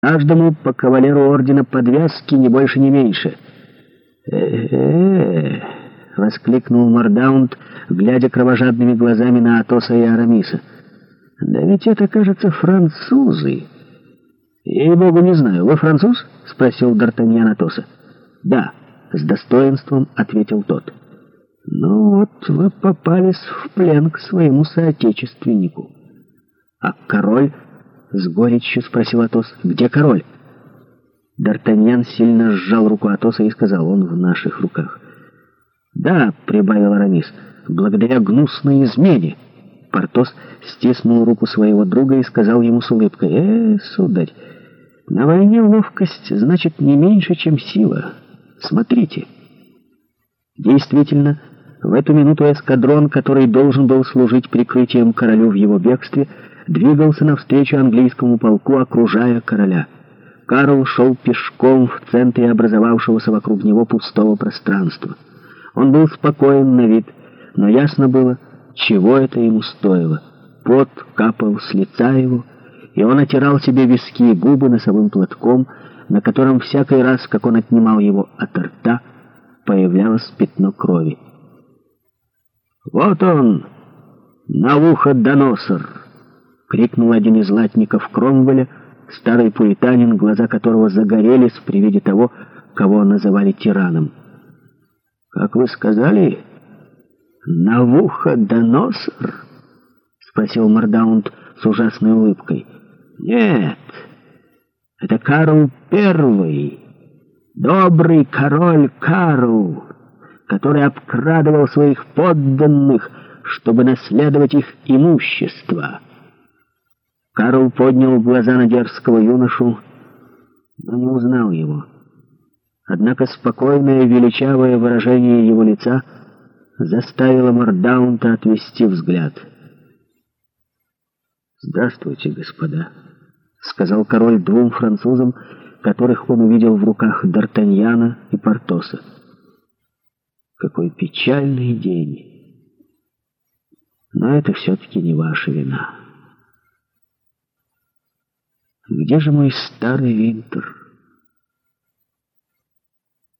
каждому по кавалеру ордена подвязки не больше, не меньше. «Э -э -э воскликнул Мордаунд, глядя кровожадными глазами на Атоса и Арамиса. «Да ведь это, кажется, французы!» «Ей-богу, не знаю, вы француз?» — спросил Д'Артаньян Атоса. «Да», — с достоинством ответил тот. «Ну вот, вы попались в плен к своему соотечественнику». А король с горечью спросил Атос. «Где король?» Д'Артаньян сильно сжал руку Атоса и сказал, он в наших руках. «Да», — прибавил Арамис, — «благодаря гнусной измене». Портос стиснул руку своего друга и сказал ему с улыбкой, «Э, сударь, на войне ловкость значит не меньше, чем сила. Смотрите». Действительно, в эту минуту эскадрон, который должен был служить прикрытием королю в его бегстве, двигался навстречу английскому полку, окружая короля. Карл шел пешком в центре образовавшегося вокруг него пустого пространства. Он был спокоен на вид, но ясно было, чего это ему стоило. Пот капал с лица его, и он отирал себе виски и губы носовым платком, на котором всякий раз, как он отнимал его от рта, появлялось пятно крови. «Вот он, Навуходоносор!» — крикнул один из латников Кромвеля, старый пуританин, глаза которого загорелись при виде того, кого называли тираном. «Как вы сказали, Навуходоносор?» — спросил Мордаунд с ужасной улыбкой. «Нет, это Карл Первый, добрый король Карл!» который обкрадывал своих подданных, чтобы наследовать их имущество. Карл поднял глаза на дерзкого юношу, но не узнал его. Однако спокойное, величавое выражение его лица заставило Мордаунта отвести взгляд. «Здравствуйте, господа», — сказал король двум французам, которых он увидел в руках Д'Артаньяна и Портоса. Какой печальный день. Но это все-таки не ваша вина. Где же мой старый Винтер?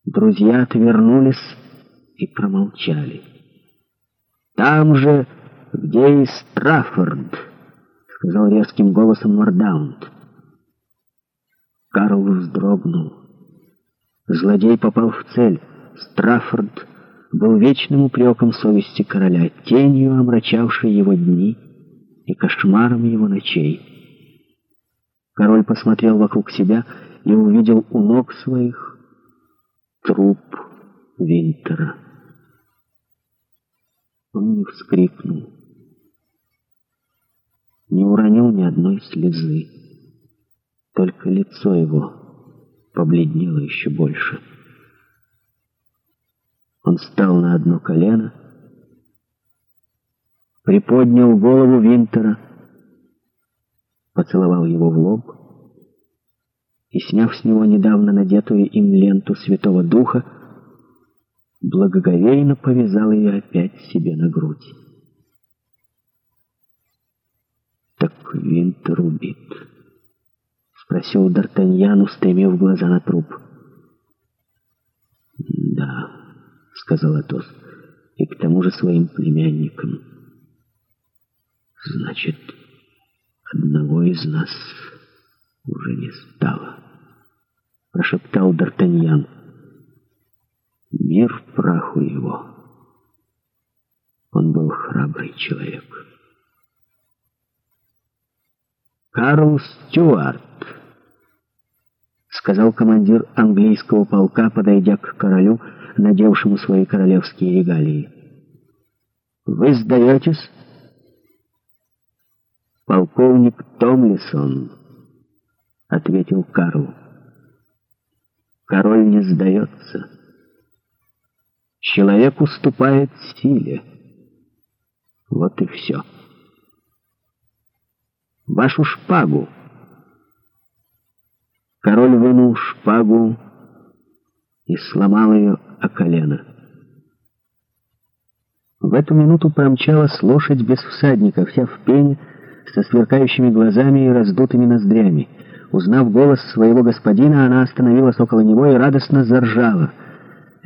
Друзья отвернулись и промолчали. Там же, где и Страффорд, сказал резким голосом Мордаунд. Карл вздрогнул. Злодей попал в цель. Страффорд — был вечным упреком совести короля, тенью, омрачавшей его дни и кошмаром его ночей. Король посмотрел вокруг себя и увидел у ног своих труп Винтера. Он не вскрикнул, не уронил ни одной слезы, только лицо его побледнело еще больше. Он встал на одно колено, приподнял голову Винтера, поцеловал его в лоб и, сняв с него недавно надетую им ленту Святого Духа, благоговейно повязал ее опять себе на грудь. «Так Винтер убит», — спросил Д'Артаньян, устремив глаза на труп. «Да» сказал Атос, и к тому же своим племянникам. Значит, одного из нас уже не стало, прошептал Д'Артаньян. Мир в праху его. Он был храбрый человек. Карл Стюарт сказал командир английского полка, подойдя к королю, надевшему свои королевские регалии. «Вы сдаетесь?» «Полковник Томлисон», — ответил Карл. «Король не сдается. Человек уступает силе. Вот и все. Вашу шпагу!» Король вынул шпагу и сломал ее о колено. В эту минуту промчалась лошадь без всадника, вся в пене, со сверкающими глазами и раздутыми ноздрями. Узнав голос своего господина, она остановилась около него и радостно заржала —